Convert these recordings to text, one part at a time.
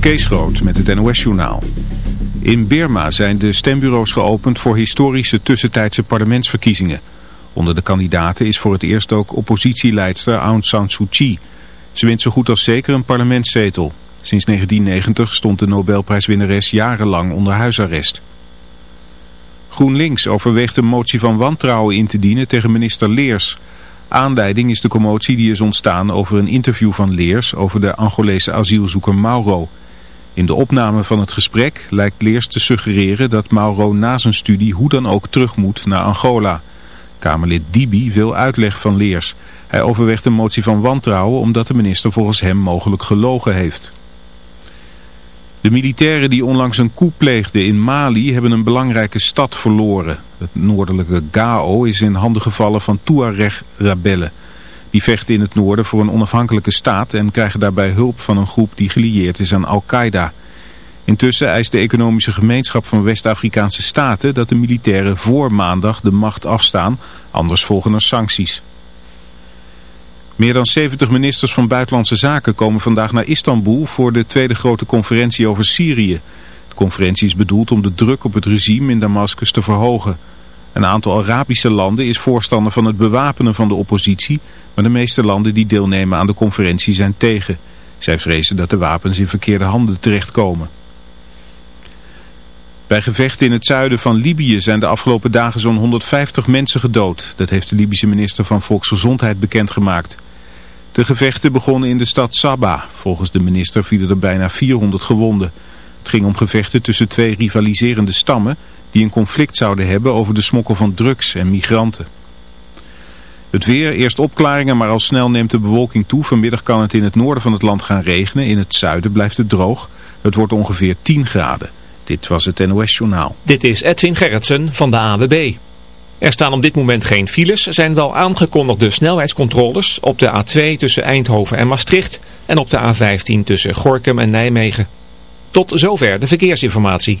Kees Groot met het NOS-journaal. In Birma zijn de stembureaus geopend voor historische tussentijdse parlementsverkiezingen. Onder de kandidaten is voor het eerst ook oppositieleidster Aung San Suu Kyi. Ze wint zo goed als zeker een parlementszetel. Sinds 1990 stond de Nobelprijswinnares jarenlang onder huisarrest. GroenLinks overweegt een motie van wantrouwen in te dienen tegen minister Leers... Aanleiding is de commotie die is ontstaan over een interview van Leers over de Angolese asielzoeker Mauro. In de opname van het gesprek lijkt Leers te suggereren dat Mauro na zijn studie hoe dan ook terug moet naar Angola. Kamerlid Dibi wil uitleg van Leers. Hij overweegt een motie van wantrouwen omdat de minister volgens hem mogelijk gelogen heeft. De militairen die onlangs een coup pleegden in Mali hebben een belangrijke stad verloren. Het noordelijke Gao is in handen gevallen van Tuareg-rebellen. Die vechten in het noorden voor een onafhankelijke staat en krijgen daarbij hulp van een groep die gelieerd is aan Al-Qaeda. Intussen eist de economische gemeenschap van West-Afrikaanse staten dat de militairen voor maandag de macht afstaan, anders volgen er sancties. Meer dan 70 ministers van Buitenlandse Zaken komen vandaag naar Istanbul voor de tweede grote conferentie over Syrië. De conferentie is bedoeld om de druk op het regime in Damascus te verhogen. Een aantal Arabische landen is voorstander van het bewapenen van de oppositie, maar de meeste landen die deelnemen aan de conferentie zijn tegen. Zij vrezen dat de wapens in verkeerde handen terechtkomen. Bij gevechten in het zuiden van Libië zijn de afgelopen dagen zo'n 150 mensen gedood. Dat heeft de Libische minister van Volksgezondheid bekendgemaakt. De gevechten begonnen in de stad Sabah. Volgens de minister vielen er bijna 400 gewonden. Het ging om gevechten tussen twee rivaliserende stammen die een conflict zouden hebben over de smokkel van drugs en migranten. Het weer, eerst opklaringen, maar al snel neemt de bewolking toe. Vanmiddag kan het in het noorden van het land gaan regenen. In het zuiden blijft het droog. Het wordt ongeveer 10 graden. Dit was het NOS Journaal. Dit is Edwin Gerritsen van de AWB. Er staan op dit moment geen files, zijn wel aangekondigde snelheidscontroles op de A2 tussen Eindhoven en Maastricht en op de A15 tussen Gorkum en Nijmegen. Tot zover de verkeersinformatie.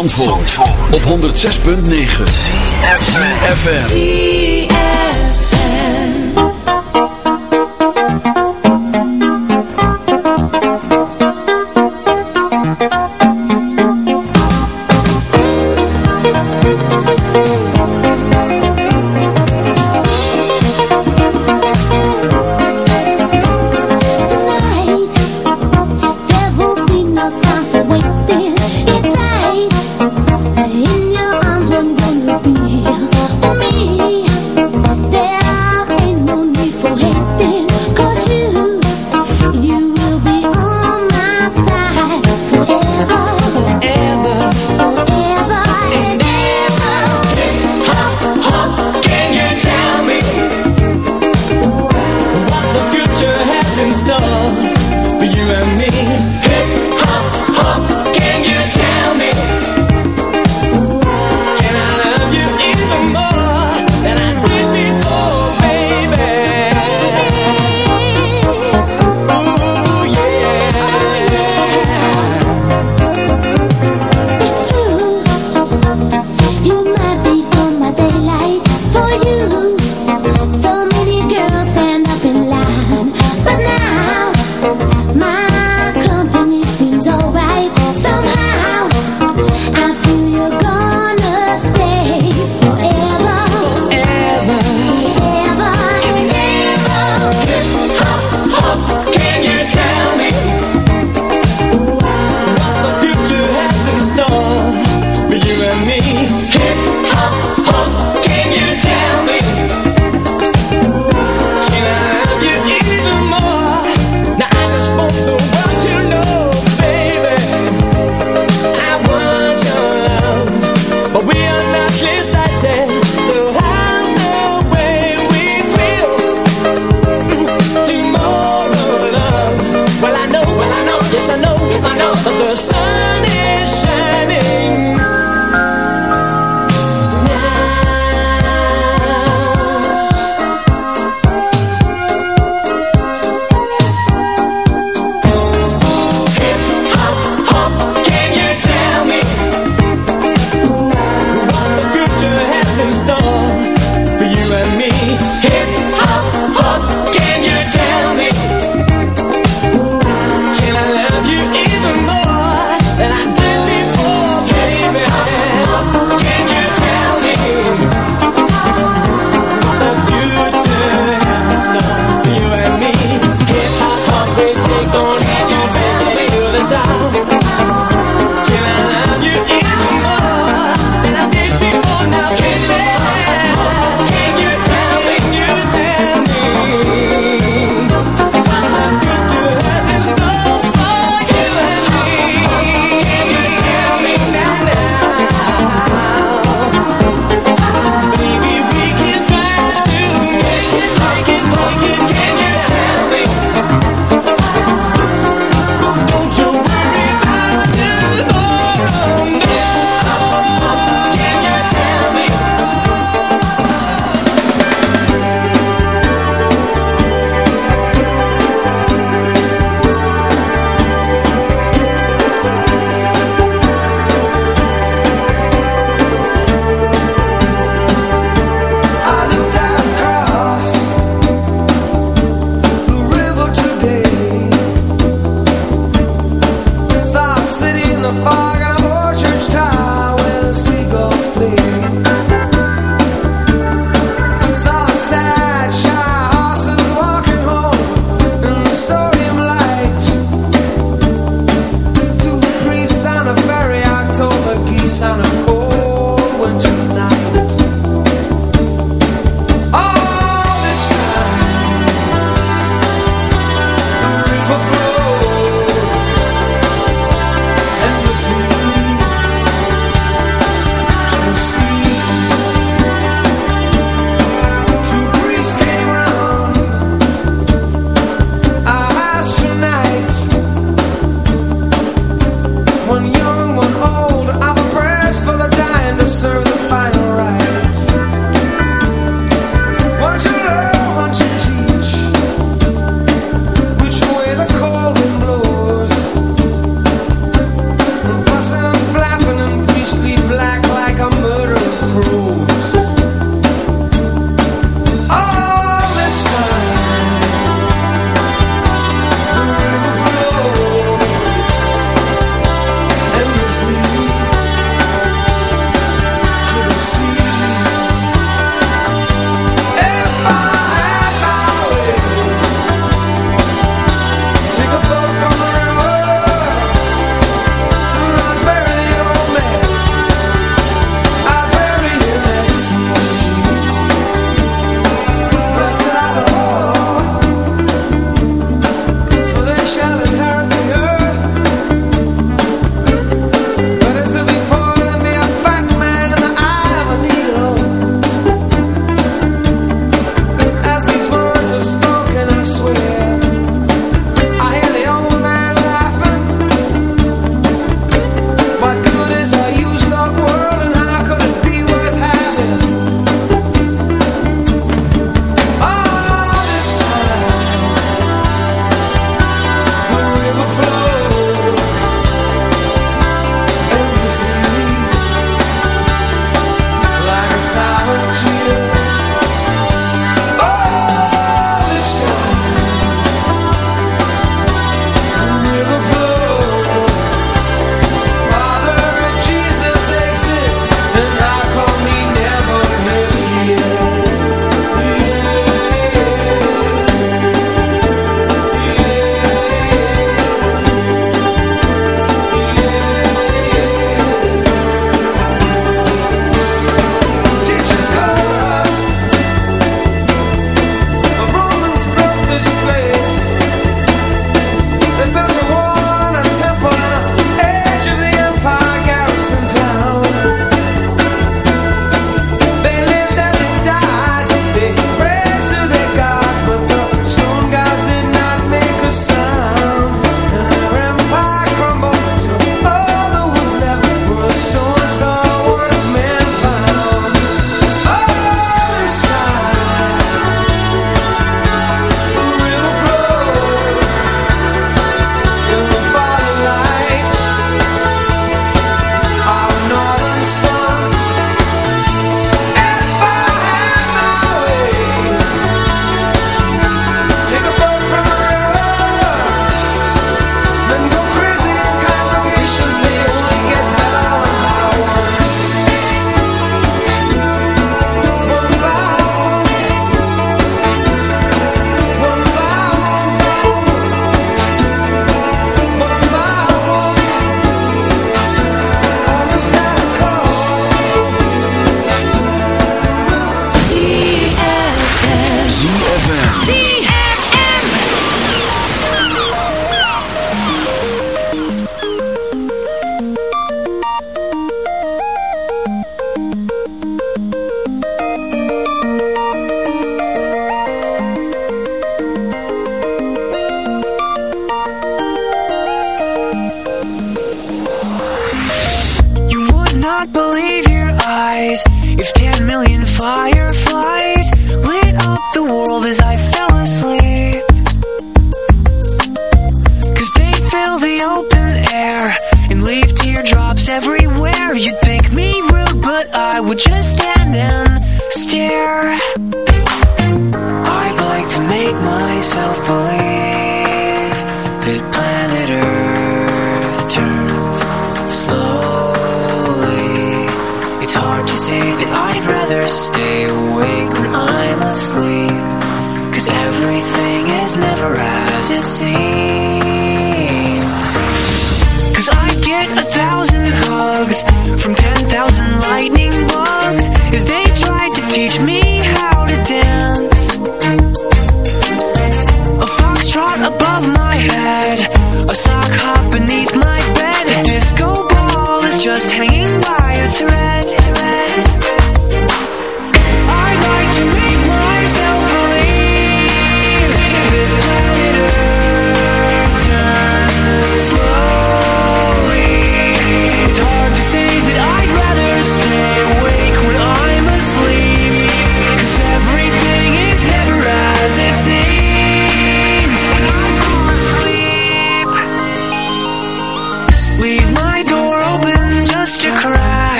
Zandvoort, op 106.9 FM.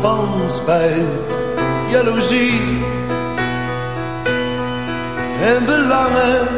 van spijt, jaloezie en belangen.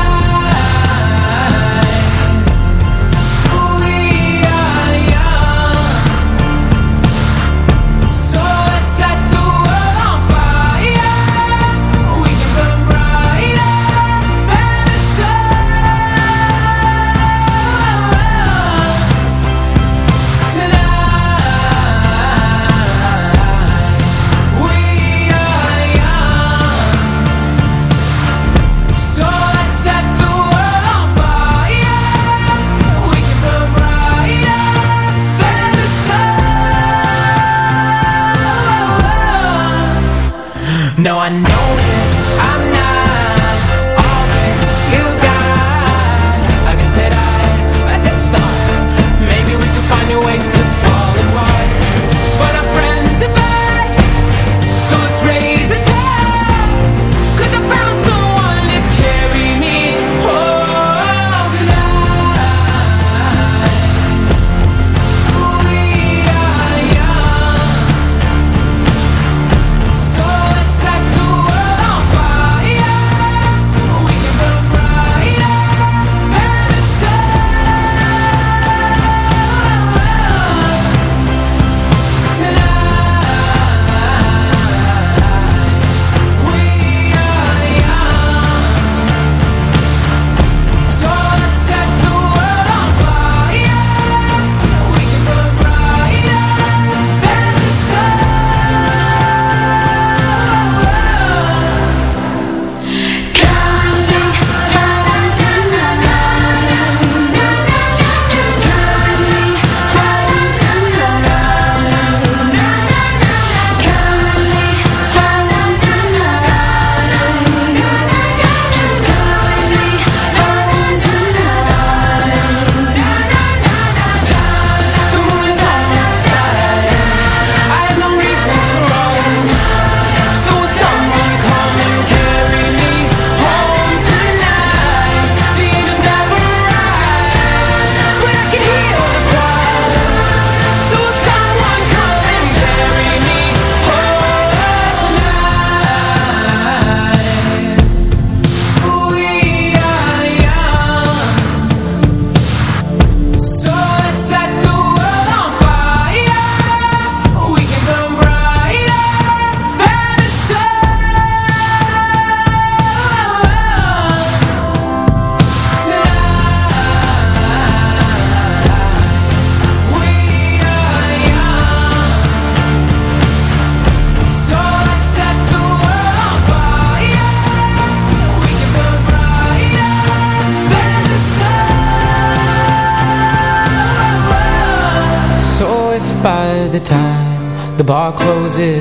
No, I know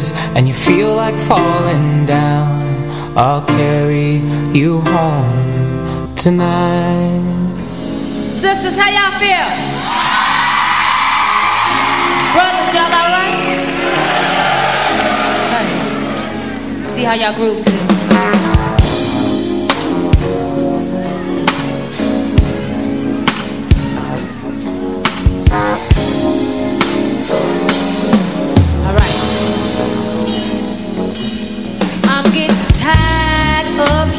closes and you feel like falling down, I'll carry you home tonight. Sisters, how y'all feel? Brothers, y'all alright? Hey. See how y'all groove to this.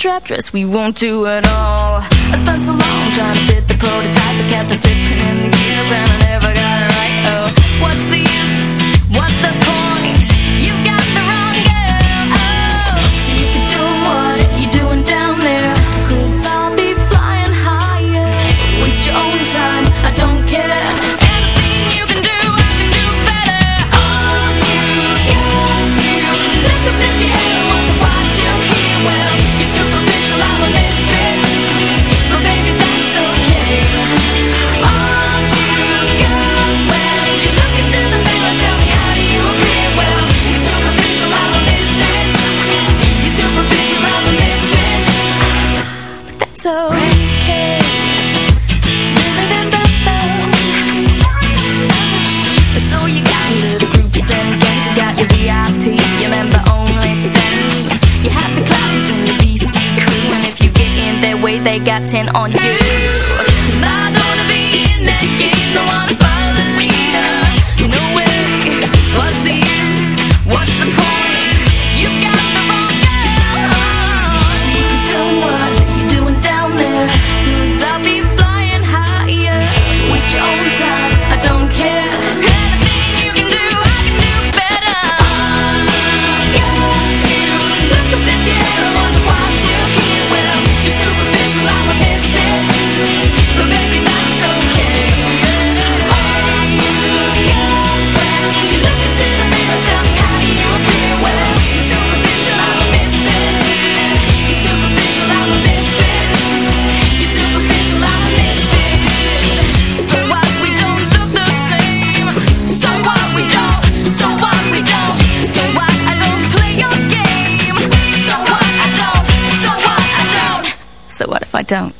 trap dress, we won't do it all. I spent so long trying to fit the prototype, I kept a stick 10 on don't.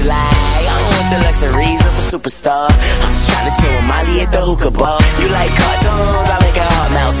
Like, I don't want the luxuries of a superstar. I'm just trying to chill with Molly at the hookah bar. You like cartoons? I make a hard mouse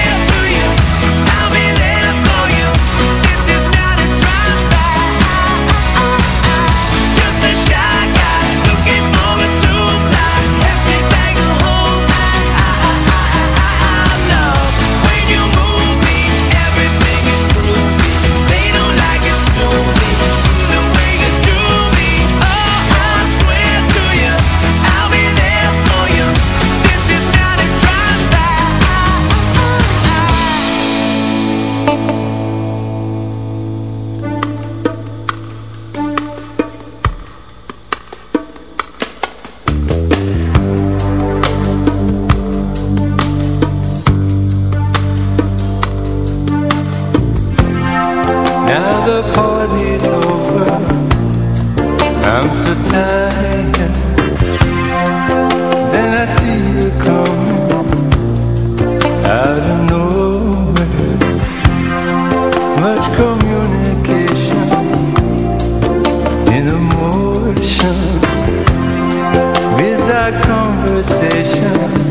conversation.